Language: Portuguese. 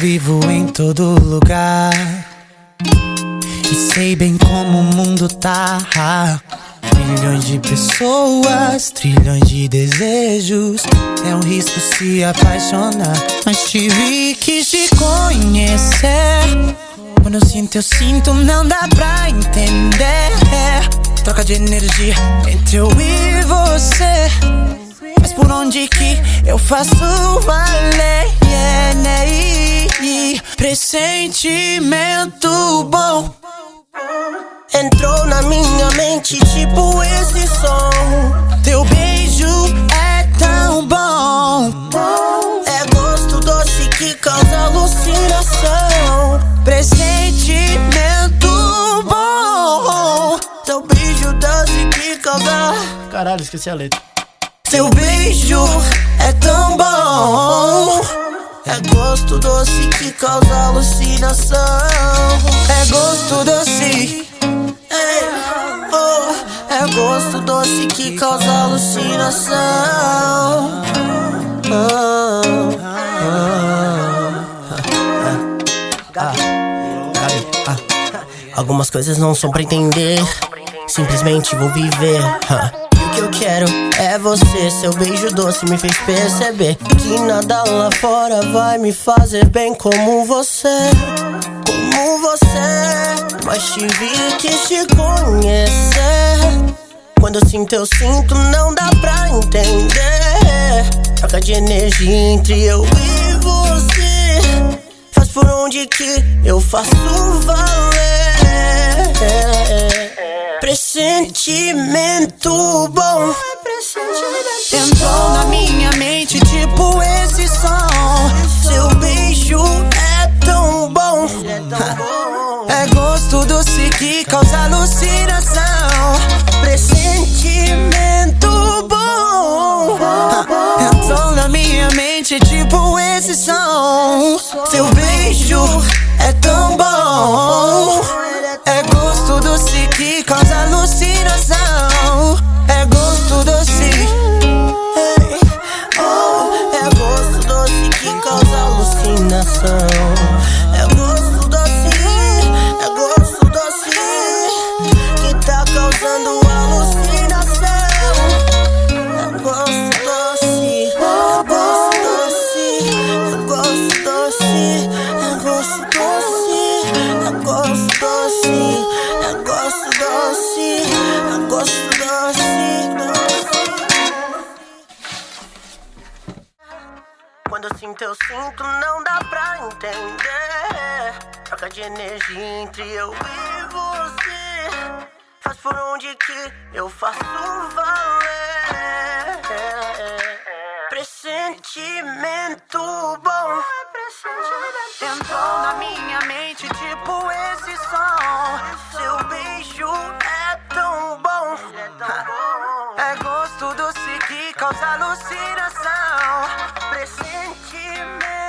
vivo em todo lugar. E sei bem como o mundo tá. Milhões de pessoas, trilhões de desejos. É um risco se apaixonar. Mas tive que te conhecer. Quando eu sinto, eu sinto, não dá pra entender. Troca de energia entre eu e você. Mas por onde que eu faço valer? Yeah, né? Pressentimento bom. Entrou na minha mente tipo esse som. Teu beijo é tão bom. É gosto doce que causa alucinação. Pressentimento bom. Teu beijo doce que causa. Caralho, esqueci a letra. Seu beijo é tão bom. É gosto doce que causa alucinação. É gosto doce. Oh, é gosto doce que causa alucinação. Ah. Algumas coisas não são pra entender. Simplesmente vou viver. Que eu quero é você. Seu beijo doce me fez perceber que nada lá fora vai me fazer bem como você. Como você. Mas tive que te conhecer. Quando eu sinto, eu sinto, não dá pra entender. Troca de energia entre eu e você. Faz por onde que eu faço valer. Pressentimento bom. Entrou na minha mente tipo esse som. Seu beijo é tão bom. É gosto doce que causa alucinação. Pressentimento bom. Entrou na minha mente tipo esse som. Seu beijo é tão bom. É gosto doce que alucinação. É gosto doce, é gosto doce, é gosto doce, é gosto doce, é gosto doce, gosto doce, gosto doce. Quando eu sinto, eu sinto, não dá pra entender. Troca de energia entre eu e por onde que eu faço valer. Pressentimento bom. Entrou na minha mente tipo esse som. Seu beijo é tão bom. É gosto doce que causa alucinação. Pressentimento